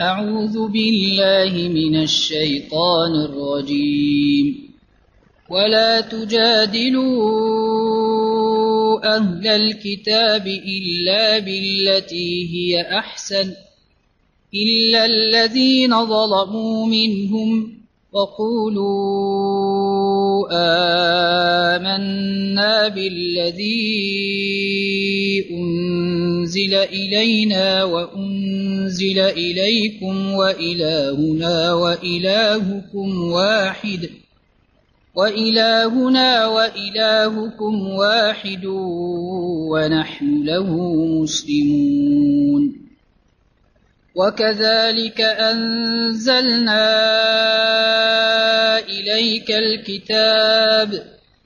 أعوذ بالله من الشيطان الرجيم. ولا تجادلوا أهل الكتاب إلا بالتي هي أحسن إلا الذين ظلموا منهم وقولوا آمنا بالذي أنزل إلينا وأنزل إليكم وإلهنا وإلهكم واحد. وإلهنا وإلهكم واحد ونحن له مسلمون. وكذلك أنزلنا إليك الكتاب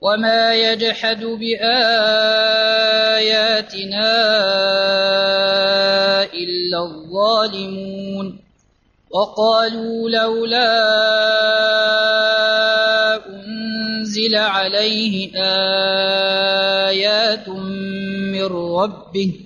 وما يجحد بآياتنا إلا الظالمون وقالوا لولا أنزل عليه آيات من ربه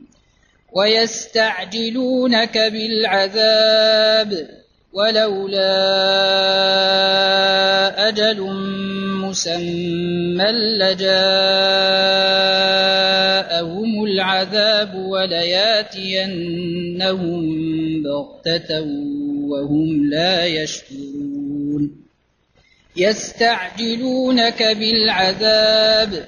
ويستعجلونك بالعذاب ولولا أجل مسمى لجاءهم العذاب ولياتينهم بغتة وهم لا يشعرون. يستعجلونك بالعذاب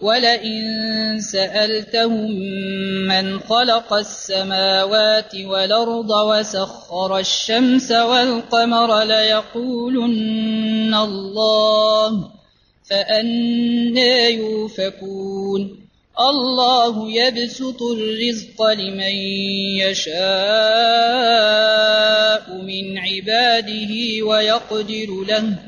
ولئن سألتهم من خلق السماوات والأرض وسخر الشمس والقمر ليقولن الله فأنا يوفكون. الله يبسط الرزق لمن يشاء من عباده ويقدر له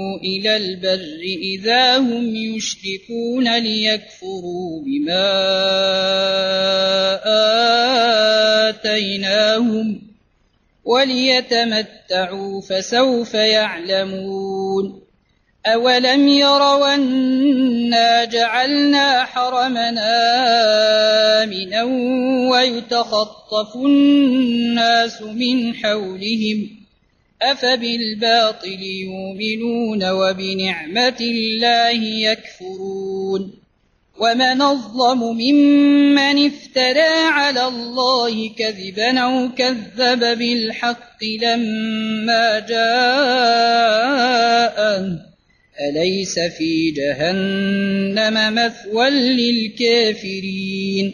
إلى البر إذا هم يشركون ليكفروا بما آتيناهم وليتمتعوا فسوف يعلمون أولم يروا أنا جعلنا حرمنا آمنا ويتخطف الناس من حولهم أفبالباطل يؤمنون وبنعمة الله يكفرون ومن أظلم ممن افترى على الله كذبا أو كذب بالحق لما جاءه أليس في جهنم مثوى للكافرين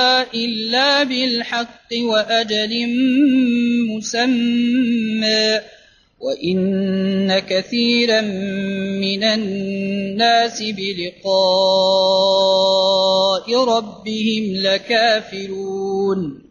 بالحق وأجل مسمى. وإن كثيرا من الناس بلقاء ربهم لكافرون.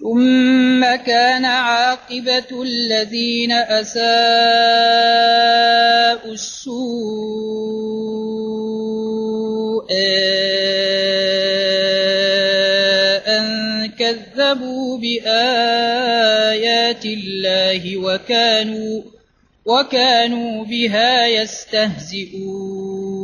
ثم كان عاقبة الذين أساءوا السوء أن كذبوا بآيات الله وكانوا وكانوا بها يستهزئون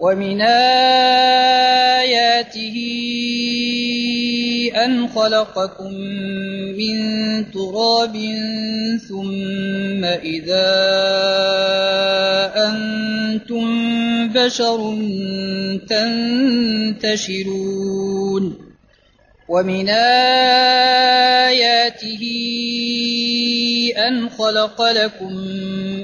ومن آياته أن خلقكم من تراب ثم إذا أنتم بشر تنتشرون. ومن آياته أن خلق لكم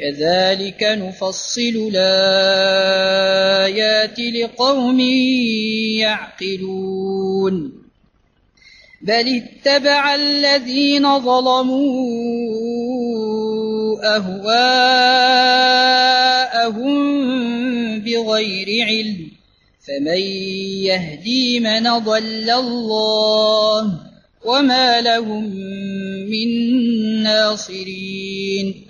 كذلك نفصل الآيات لقوم يعقلون. بل اتبع الذين ظلموا أهواءهم بغير علم فمن يهدي من ضل الله وما لهم من ناصرين.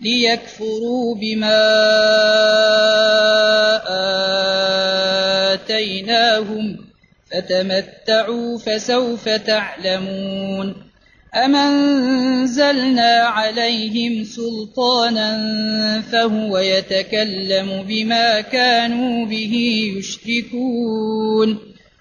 ليكفروا بما آتيناهم فتمتعوا فسوف تعلمون أمنزلنا عليهم سلطانا فهو يتكلم بما كانوا به يشركون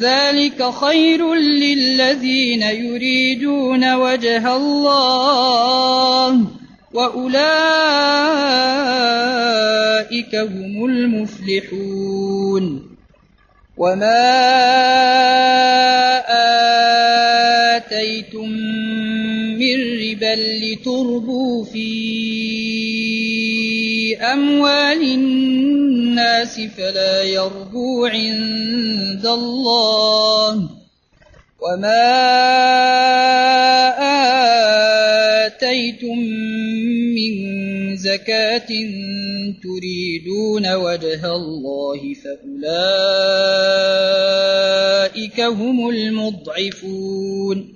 ذلك خير للذين يريدون وجه الله وأولئك هم المفلحون. وما آتيتم من ربا لتربوا في أموال الناس فلا يربو عند الله وما آتيتم من زكاة تريدون وجه الله فأولئك هم المضعفون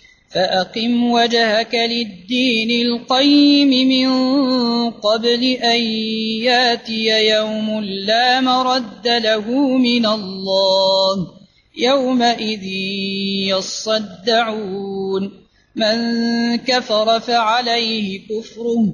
فأقم وجهك للدين القيم من قبل أن ياتي يوم لا مرد له من الله يومئذ يصدعون. من كفر فعليه كفره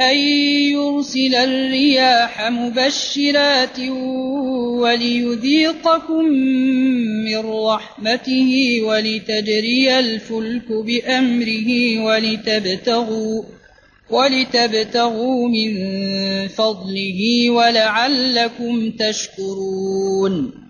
أن يرسل الرياح مبشرات وليذيقكم من رحمته ولتجري الفلك بأمره ولتبتغوا ولتبتغوا من فضله ولعلكم تشكرون.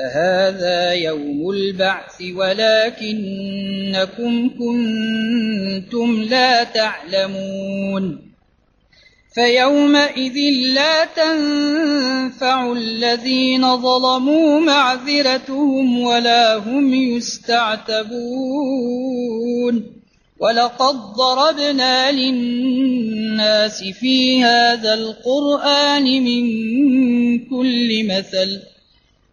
فهذا يوم البعث ولكنكم كنتم لا تعلمون فيومئذ لا تنفع الذين ظلموا معذرتهم ولا هم يستعتبون ولقد ضربنا للناس في هذا القرآن من كل مثل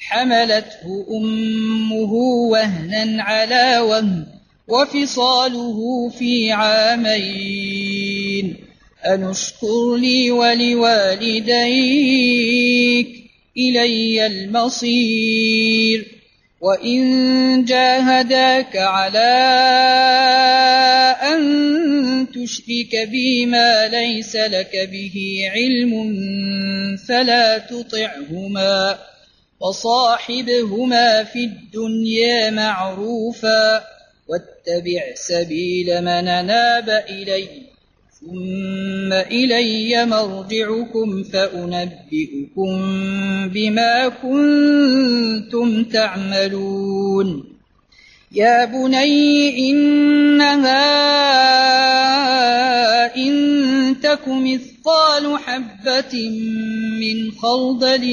حملته أمه وهنا على وهن وفصاله في عامين. أنشكر لي ولوالديك إلي المصير. وإن جاهداك على أن تشرك بي ما ليس لك به علم فلا تطعهما. وصاحبهما في الدنيا معروفا واتبع سبيل من ناب إلي ثم إلي مرجعكم فأنبئكم بما كنتم تعملون يا بني إنها إن تك مثقال حبة من خردل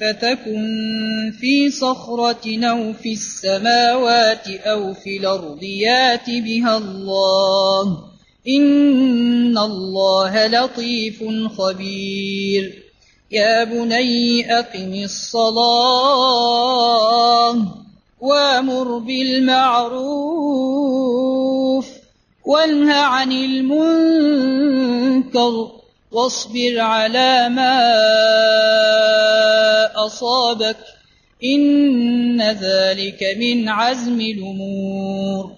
فتكن في صخرة أو في السماوات أو في الأرض يات بها الله إن الله لطيف خبير. يا بني أقم الصلاة وامر بالمعروف وانه عن المنكر واصبر على ما أصابك إن ذلك من عزم الأمور.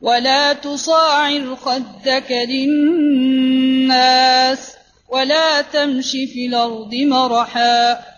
ولا تصاعر خدك للناس ولا تمش في الأرض مرحا.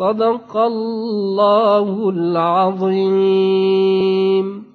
صدق الله العظيم.